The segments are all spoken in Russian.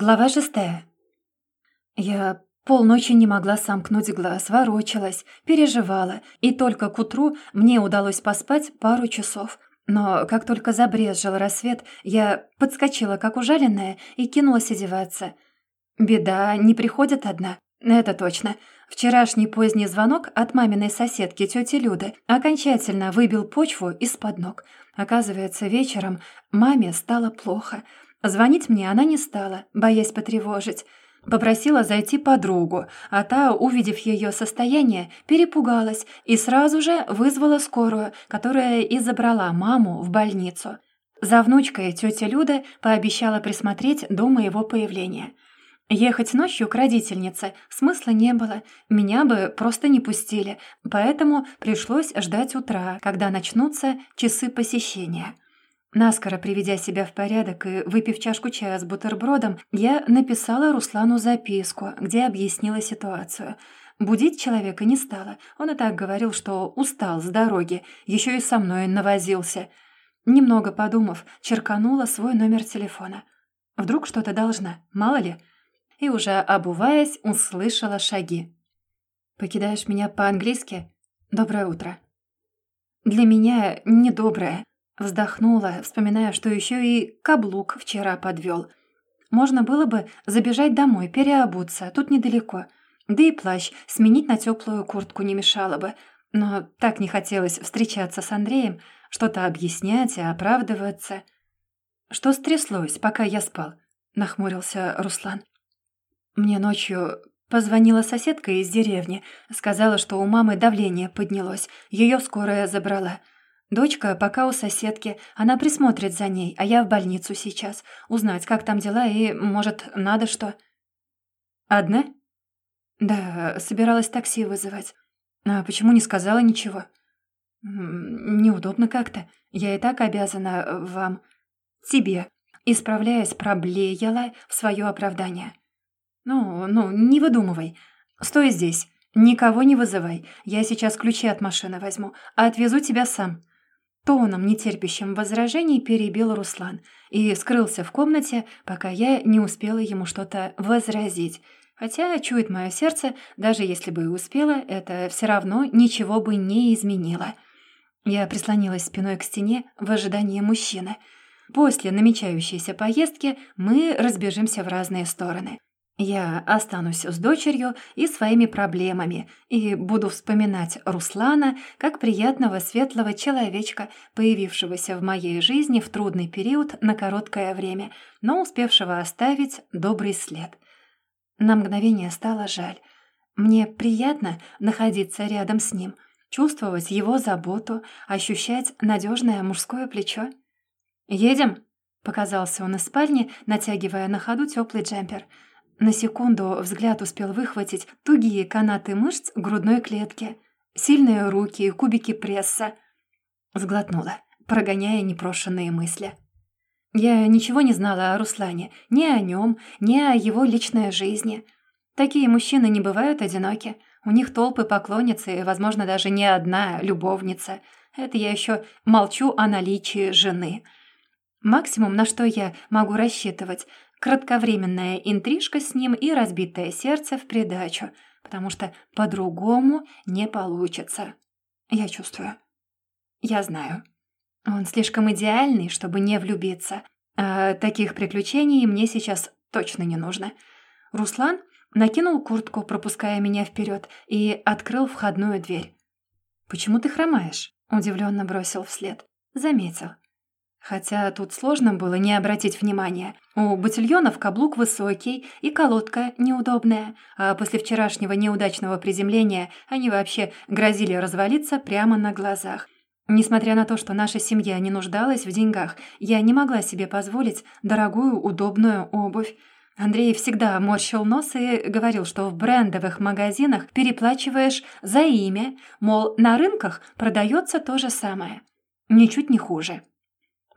Глава шестая. Я полночи не могла сомкнуть глаз, ворочалась, переживала, и только к утру мне удалось поспать пару часов. Но как только забрезжил рассвет, я подскочила, как ужаленная, и кинулась одеваться. Беда не приходит одна, это точно. Вчерашний поздний звонок от маминой соседки, тети Люды, окончательно выбил почву из-под ног. Оказывается, вечером маме стало плохо — Звонить мне она не стала, боясь потревожить. Попросила зайти подругу, а та, увидев ее состояние, перепугалась и сразу же вызвала скорую, которая и забрала маму в больницу. За внучкой тетя Люда пообещала присмотреть до моего появления. Ехать ночью к родительнице смысла не было, меня бы просто не пустили, поэтому пришлось ждать утра, когда начнутся часы посещения. Наскоро приведя себя в порядок и выпив чашку чая с бутербродом, я написала Руслану записку, где объяснила ситуацию. Будить человека не стала. Он и так говорил, что устал с дороги, еще и со мной навозился. Немного подумав, черканула свой номер телефона. Вдруг что-то должна, мало ли. И уже обуваясь, услышала шаги. «Покидаешь меня по-английски? Доброе утро». «Для меня недоброе». Вздохнула, вспоминая, что еще и каблук вчера подвел. Можно было бы забежать домой, переобуться, тут недалеко. Да и плащ сменить на теплую куртку не мешало бы. Но так не хотелось встречаться с Андреем, что-то объяснять и оправдываться. «Что стряслось, пока я спал?» — нахмурился Руслан. «Мне ночью позвонила соседка из деревни. Сказала, что у мамы давление поднялось. Ее скорая забрала». Дочка пока у соседки, она присмотрит за ней, а я в больницу сейчас. Узнать, как там дела и, может, надо что. Одна? Да, собиралась такси вызывать. А почему не сказала ничего? Неудобно как-то. Я и так обязана вам. Тебе. Исправляясь, проблеяла в свое оправдание. Ну, ну, не выдумывай. Стой здесь. Никого не вызывай. Я сейчас ключи от машины возьму, а отвезу тебя сам. Тоном, нетерпящим возражений, перебил Руслан и скрылся в комнате, пока я не успела ему что-то возразить. Хотя, чует мое сердце, даже если бы и успела, это все равно ничего бы не изменило. Я прислонилась спиной к стене в ожидании мужчины. После намечающейся поездки мы разбежимся в разные стороны. Я останусь с дочерью и своими проблемами и буду вспоминать Руслана как приятного светлого человечка, появившегося в моей жизни в трудный период на короткое время, но успевшего оставить добрый след. На мгновение стало жаль. Мне приятно находиться рядом с ним, чувствовать его заботу, ощущать надежное мужское плечо. «Едем?» — показался он из спальни, натягивая на ходу теплый джемпер — на секунду взгляд успел выхватить тугие канаты мышц грудной клетки, сильные руки и кубики пресса. Сглотнула, прогоняя непрошенные мысли. Я ничего не знала о Руслане, ни о нем, ни о его личной жизни. Такие мужчины не бывают одиноки. У них толпы поклонниц и, возможно, даже не одна любовница. Это я еще молчу о наличии жены. Максимум, на что я могу рассчитывать, Кратковременная интрижка с ним и разбитое сердце в придачу, потому что по-другому не получится. Я чувствую. Я знаю. Он слишком идеальный, чтобы не влюбиться. А таких приключений мне сейчас точно не нужно. Руслан накинул куртку, пропуская меня вперед, и открыл входную дверь. «Почему ты хромаешь?» — удивленно бросил вслед. Заметил. Хотя тут сложно было не обратить внимания. У ботильонов каблук высокий и колодка неудобная, а после вчерашнего неудачного приземления они вообще грозили развалиться прямо на глазах. Несмотря на то, что наша семья не нуждалась в деньгах, я не могла себе позволить дорогую удобную обувь. Андрей всегда морщил нос и говорил, что в брендовых магазинах переплачиваешь за имя, мол, на рынках продается то же самое. Ничуть не хуже.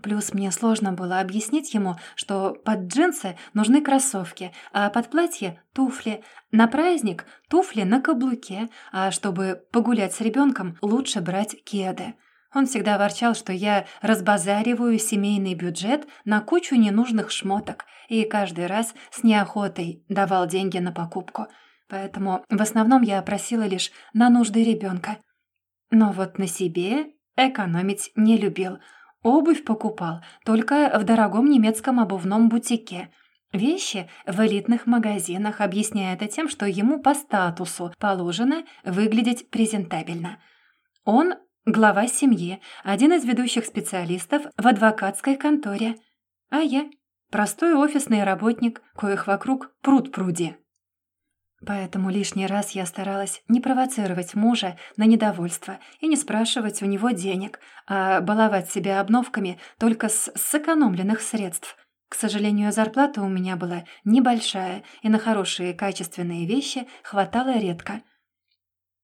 Плюс мне сложно было объяснить ему, что под джинсы нужны кроссовки, а под платье — туфли. На праздник — туфли на каблуке, а чтобы погулять с ребенком, лучше брать кеды. Он всегда ворчал, что я разбазариваю семейный бюджет на кучу ненужных шмоток и каждый раз с неохотой давал деньги на покупку. Поэтому в основном я просила лишь на нужды ребенка. Но вот на себе экономить не любил. Обувь покупал только в дорогом немецком обувном бутике. Вещи в элитных магазинах, объясняя это тем, что ему по статусу положено выглядеть презентабельно. Он глава семьи, один из ведущих специалистов в адвокатской конторе. А я – простой офисный работник, коих вокруг пруд-пруди. Поэтому лишний раз я старалась не провоцировать мужа на недовольство и не спрашивать у него денег, а баловать себя обновками только с сэкономленных средств. К сожалению, зарплата у меня была небольшая, и на хорошие качественные вещи хватало редко.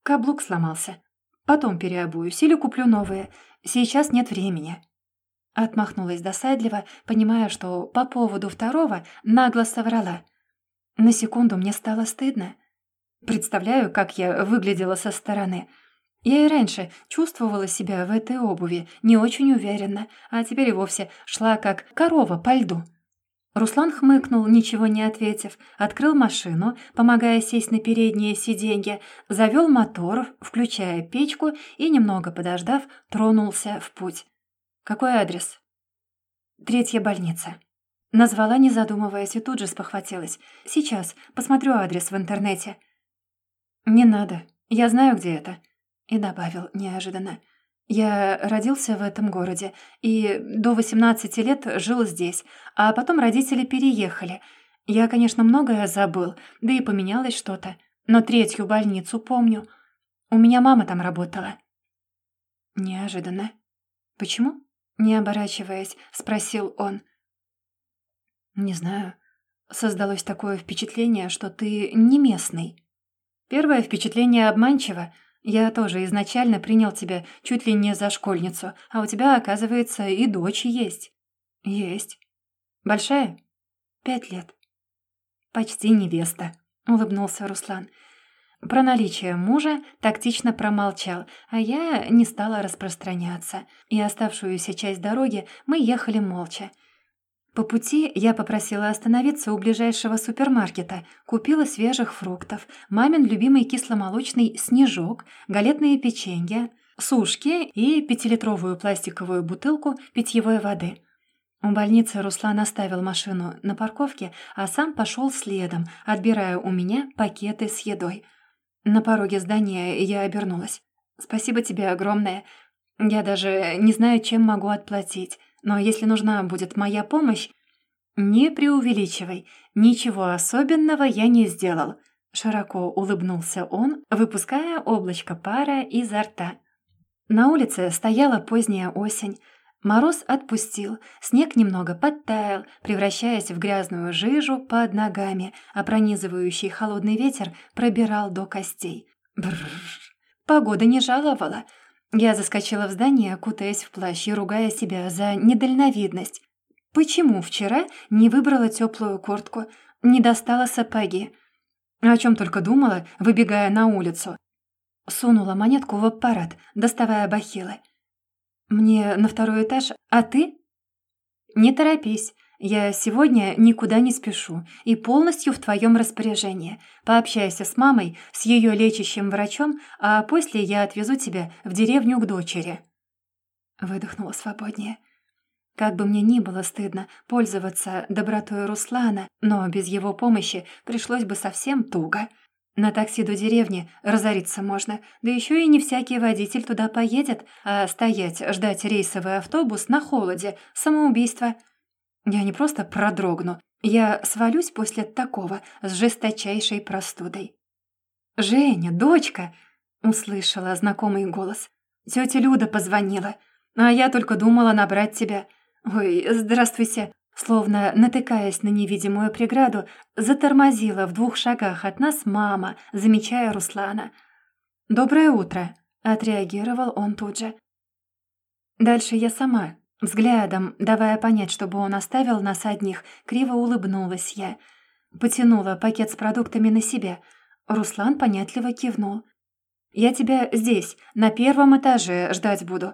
Каблук сломался. Потом переобуюсь или куплю новые. Сейчас нет времени. Отмахнулась досадливо, понимая, что по поводу второго нагло соврала — на секунду мне стало стыдно. Представляю, как я выглядела со стороны. Я и раньше чувствовала себя в этой обуви не очень уверенно, а теперь и вовсе шла как корова по льду. Руслан хмыкнул, ничего не ответив, открыл машину, помогая сесть на переднее сиденье, завел мотор, включая печку и, немного подождав, тронулся в путь. «Какой адрес?» «Третья больница». Назвала, не задумываясь, и тут же спохватилась. «Сейчас, посмотрю адрес в интернете». «Не надо, я знаю, где это». И добавил неожиданно. «Я родился в этом городе и до 18 лет жил здесь, а потом родители переехали. Я, конечно, многое забыл, да и поменялось что-то, но третью больницу помню. У меня мама там работала». «Неожиданно. Почему?» Не оборачиваясь, спросил он. «Не знаю. Создалось такое впечатление, что ты не местный. Первое впечатление обманчиво. Я тоже изначально принял тебя чуть ли не за школьницу, а у тебя, оказывается, и дочь есть». «Есть. Большая?» «Пять лет». «Почти невеста», — улыбнулся Руслан. Про наличие мужа тактично промолчал, а я не стала распространяться, и оставшуюся часть дороги мы ехали молча. По пути я попросила остановиться у ближайшего супермаркета, купила свежих фруктов, мамин любимый кисломолочный снежок, галетные печенья, сушки и пятилитровую пластиковую бутылку питьевой воды. У больницы Руслан оставил машину на парковке, а сам пошел следом, отбирая у меня пакеты с едой. На пороге здания я обернулась. «Спасибо тебе огромное. Я даже не знаю, чем могу отплатить. Но если нужна будет моя помощь, не преувеличивай, ничего особенного я не сделал. Широко улыбнулся он, выпуская облачко пара изо рта. На улице стояла поздняя осень. Мороз отпустил, снег немного подтаял, превращаясь в грязную жижу под ногами, а пронизывающий холодный ветер пробирал до костей. Бррр. Погода не жаловала, я заскочила в здание, кутаясь в плащ и ругая себя за недальновидность. Почему вчера не выбрала теплую куртку, не достала сапоги? О чем только думала, выбегая на улицу. Сунула монетку в аппарат, доставая бахилы. «Мне на второй этаж, а ты?» «Не торопись, я сегодня никуда не спешу и полностью в твоем распоряжении. Пообщайся с мамой, с ее лечащим врачом, а после я отвезу тебя в деревню к дочери». Выдохнула свободнее. Как бы мне ни было стыдно пользоваться добротой Руслана, но без его помощи пришлось бы совсем туго. На такси до деревни разориться можно, да еще и не всякий водитель туда поедет, а стоять, ждать рейсовый автобус на холоде – самоубийство – я не просто продрогну, я свалюсь после такого с жесточайшей простудой. «Женя, дочка!» — услышала знакомый голос. «Тетя Люда позвонила, а я только думала набрать тебя. Ой, здравствуйте!» Словно натыкаясь на невидимую преграду, затормозила в двух шагах от нас мама, замечая Руслана. «Доброе утро!» — отреагировал он тут же. Дальше я сама Взглядом, давая понять, чтобы он оставил нас одних, криво улыбнулась я. Потянула пакет с продуктами на себя. Руслан понятливо кивнул. «Я тебя здесь, на первом этаже, ждать буду».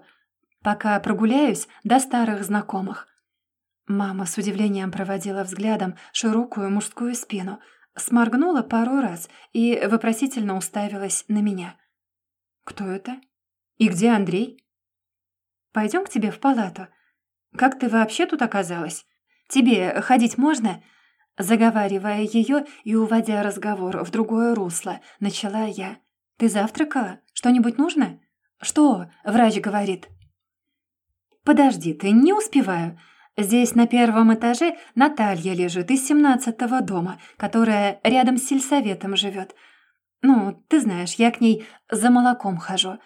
пока прогуляюсь до старых знакомых». Мама с удивлением проводила взглядом широкую мужскую спину, сморгнула пару раз и вопросительно уставилась на меня. «Кто это? И где Андрей?» «Пойдем к тебе в палату. Как ты вообще тут оказалась? Тебе ходить можно?» Заговаривая ее и уводя разговор в другое русло, начала я. «Ты завтракала? Что-нибудь нужно?» «Что?» — врач говорит. «Подожди, ты не успеваю. Здесь на первом этаже Наталья лежит из семнадцатого дома, которая рядом с сельсоветом живет. Ну, ты знаешь, я к ней за молоком хожу.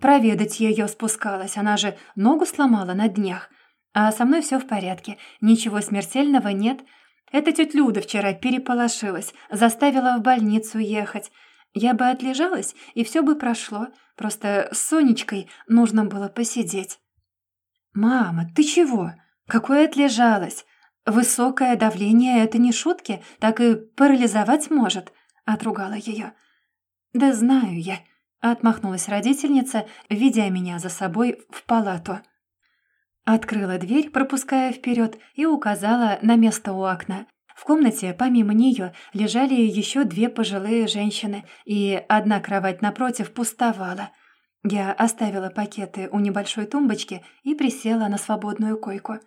Проведать ее спускалась, она же ногу сломала на днях. А со мной все в порядке, ничего смертельного нет. Эта тетя Люда вчера переполошилась, заставила в больницу ехать. Я бы отлежалась, и все бы прошло. Просто с Сонечкой нужно было посидеть. «Мама, ты чего?» Какое отлежалось? Высокое давление — это не шутки, так и парализовать может», — отругала ее. «Да знаю я», — отмахнулась родительница, ведя меня за собой в палату. Открыла дверь, пропуская вперед, и указала на место у окна. В комнате, помимо нее, лежали еще две пожилые женщины, и одна кровать напротив пустовала. Я оставила пакеты у небольшой тумбочки и присела на свободную койку.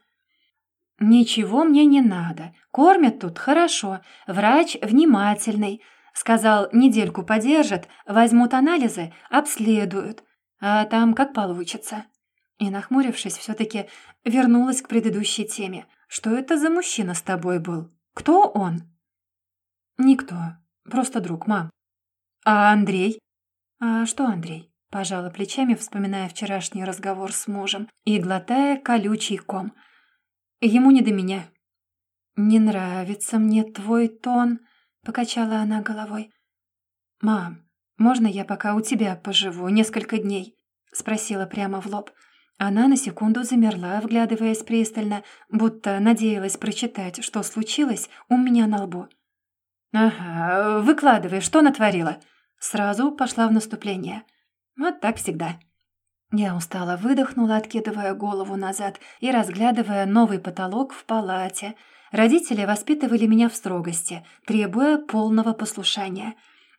«Ничего мне не надо. Кормят тут хорошо. Врач внимательный. Сказал, недельку подержат, возьмут анализы, обследуют. А там как получится». И, нахмурившись, все-таки вернулась к предыдущей теме. «Что это за мужчина с тобой был? Кто он?» «Никто. Просто друг, мам». «А Андрей?» «А что Андрей?» Пожала плечами, вспоминая вчерашний разговор с мужем и глотая колючий ком – Ему не до меня». «Не нравится мне твой тон», — покачала она головой. «Мам, можно я пока у тебя поживу несколько дней?» — спросила прямо в лоб. Она на секунду замерла, вглядываясь пристально, будто надеялась прочитать, что случилось у меня на лбу. «Ага, выкладывай, что натворила?» Сразу пошла в наступление. Вот так всегда. Я устало выдохнула, откидывая голову назад и разглядывая новый потолок в палате. Родители воспитывали меня в строгости, требуя полного послушания.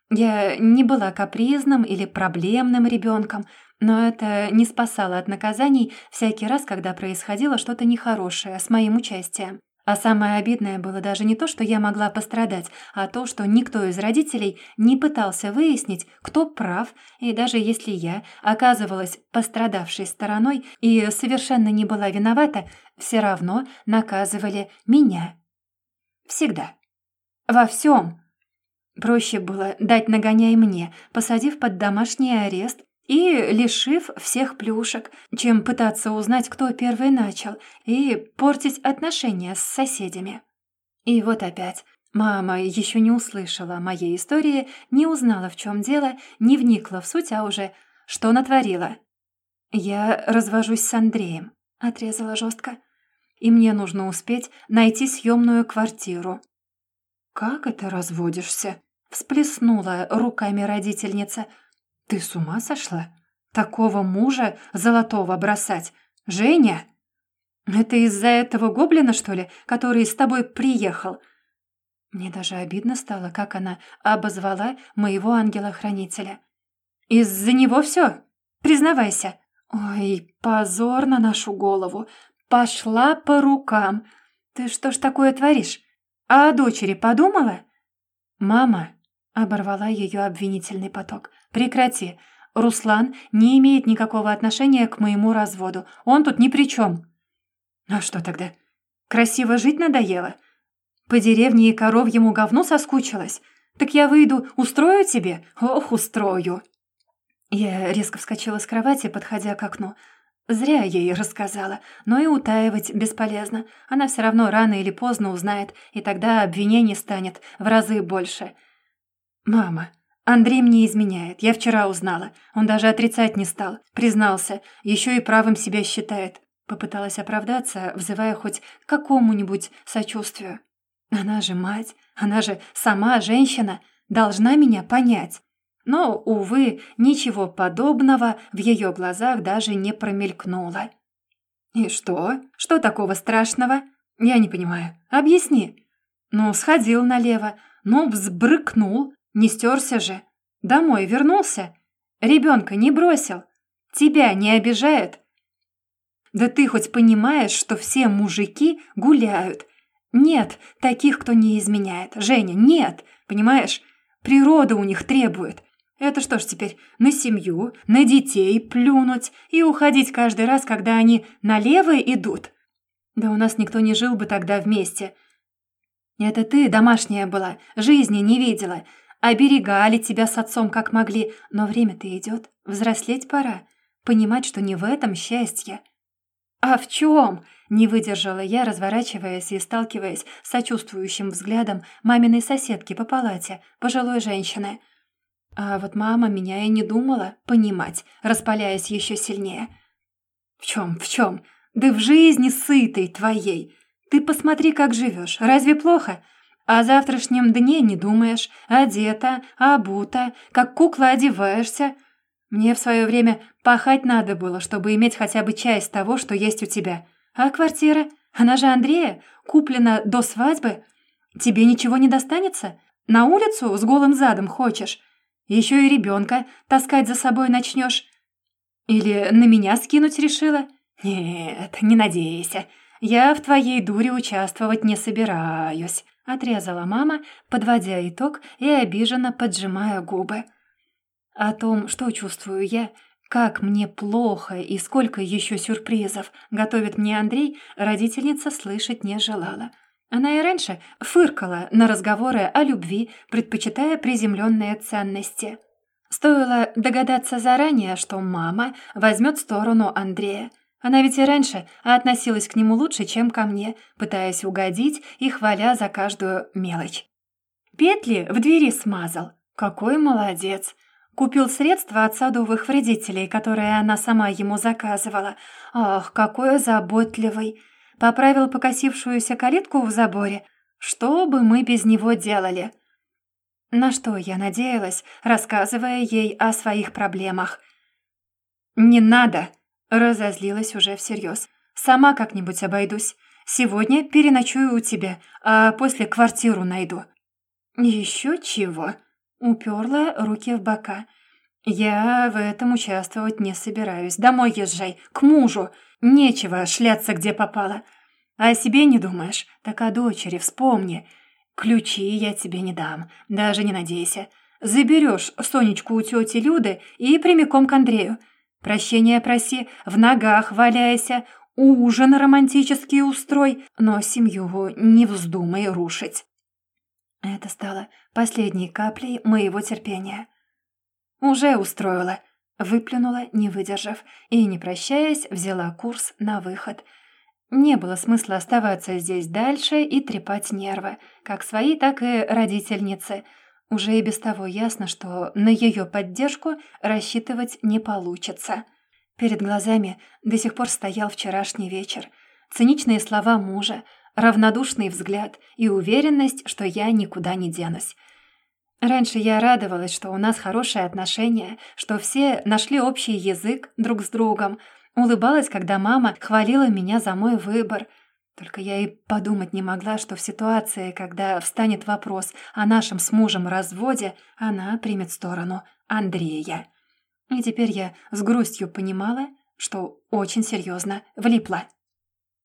Я не была капризным или проблемным ребенком, но это не спасало от наказаний всякий раз, когда происходило что-то нехорошее с моим участием. А самое обидное было даже не то, что я могла пострадать, а то, что никто из родителей не пытался выяснить, кто прав, и даже если я оказывалась пострадавшей стороной и совершенно не была виновата, все равно наказывали меня. Всегда. Во всем. Проще было дать нагоняй мне, посадив под домашний арест и лишив всех плюшек, чем пытаться узнать, кто первый начал, и портить отношения с соседями. И вот опять. Мама еще не услышала моей истории, не узнала, в чем дело, не вникла в суть, а уже что натворила. «Я развожусь с Андреем», — отрезала жестко. «И мне нужно успеть найти съемную квартиру». «Как это разводишься?» — всплеснула руками родительница — «Ты с ума сошла? Такого мужа золотого бросать? Женя?» «Это из-за этого гоблина, что ли, который с тобой приехал?» Мне даже обидно стало, как она обозвала моего ангела-хранителя. «Из-за него все? Признавайся!» «Ой, позор на нашу голову! Пошла по рукам! Ты что ж такое творишь? А о дочери подумала?» «Мама!» — оборвала ее обвинительный поток. «Прекрати. Руслан не имеет никакого отношения к моему разводу. Он тут ни при чем». «А что тогда? Красиво жить надоело? По деревне и коровьему говну соскучилась? Так я выйду, устрою тебе? Ох, устрою!» Я резко вскочила с кровати, подходя к окну. Зря ей рассказала, но и утаивать бесполезно. Она все равно рано или поздно узнает, и тогда обвинений станет в разы больше. «Мама, Андрей мне изменяет, я вчера узнала. Он даже отрицать не стал. Признался, еще и правым себя считает. Попыталась оправдаться, взывая хоть к какому-нибудь сочувствию. Она же мать, она же сама женщина, должна меня понять. Но, увы, ничего подобного в ее глазах даже не промелькнуло. «И что? Что такого страшного? Я не понимаю. Объясни». «Ну, сходил налево, ну, взбрыкнул, не стерся же. Домой вернулся. Ребенка не бросил. Тебя не обижает?» «Да ты хоть понимаешь, что все мужики гуляют? Нет таких, кто не изменяет. Женя, нет, понимаешь? Природа у них требует. Это что ж теперь, на семью, на детей плюнуть и уходить каждый раз, когда они налево идут? Да у нас никто не жил бы тогда вместе. Это ты домашняя была, жизни не видела. Оберегали тебя с отцом как могли, но время-то идет, взрослеть пора. Понимать, что не в этом счастье. «А в чем?» — не выдержала я, разворачиваясь и сталкиваясь с сочувствующим взглядом маминой соседки по палате, пожилой женщины. А вот мама меня и не думала понимать, распаляясь еще сильнее. «В чем, в чем? Да в жизни сытой твоей. Ты посмотри, как живешь. Разве плохо? О завтрашнем дне не думаешь, одета, обута, как кукла одеваешься». Мне в свое время пахать надо было, чтобы иметь хотя бы часть того, что есть у тебя. А квартира? Она же Андрея, куплена до свадьбы. Тебе ничего не достанется? На улицу с голым задом хочешь? Еще и ребенка таскать за собой начнешь? Или на меня скинуть решила? Нет, не надейся. Я в твоей дуре участвовать не собираюсь», — отрезала мама, подводя итог и обиженно поджимая губы. О том, что чувствую я, как мне плохо и сколько еще сюрпризов готовит мне Андрей, родительница слышать не желала. Она и раньше фыркала на разговоры о любви, предпочитая приземленные ценности. Стоило догадаться заранее, что мама возьмет сторону Андрея. Она ведь и раньше относилась к нему лучше, чем ко мне, пытаясь угодить и хваля за каждую мелочь. Петли в двери смазал. Какой молодец! Купил средства от садовых вредителей, которые она сама ему заказывала. Ах, какой заботливый! Поправил покосившуюся калитку в заборе. Что бы мы без него делали? На что я надеялась, рассказывая ей о своих проблемах. «Не надо!» — разозлилась уже всерьез. «Сама как-нибудь обойдусь. Сегодня переночую у тебя, а после квартиру найду». «Еще чего?» Уперла руки в бока. «Я в этом участвовать не собираюсь. Домой езжай, к мужу. Нечего шляться, где попало. А о себе не думаешь, так о дочери вспомни. Ключи я тебе не дам, даже не надейся. Заберешь Сонечку у тети Люды и прямиком к Андрею. Прощения проси, в ногах валяйся, ужин романтический устрой, но семью не вздумай рушить». Это стало последней каплей моего терпения. «Уже устроила», — выплюнула, не выдержав, и, не прощаясь, взяла курс на выход. Не было смысла оставаться здесь дальше и трепать нервы, как свои, так и родительницы. Уже и без того ясно, что на ее поддержку рассчитывать не получится. Перед глазами до сих пор стоял вчерашний вечер. Циничные слова мужа — равнодушный взгляд и уверенность, что я никуда не денусь. Раньше я радовалась, что у нас хорошие отношения, что все нашли общий язык друг с другом. Улыбалась, когда мама хвалила меня за мой выбор. Только я и подумать не могла, что в ситуации, когда встанет вопрос о нашем с мужем разводе, она примет сторону Андрея. И теперь я с грустью понимала, что очень серьезно влипла.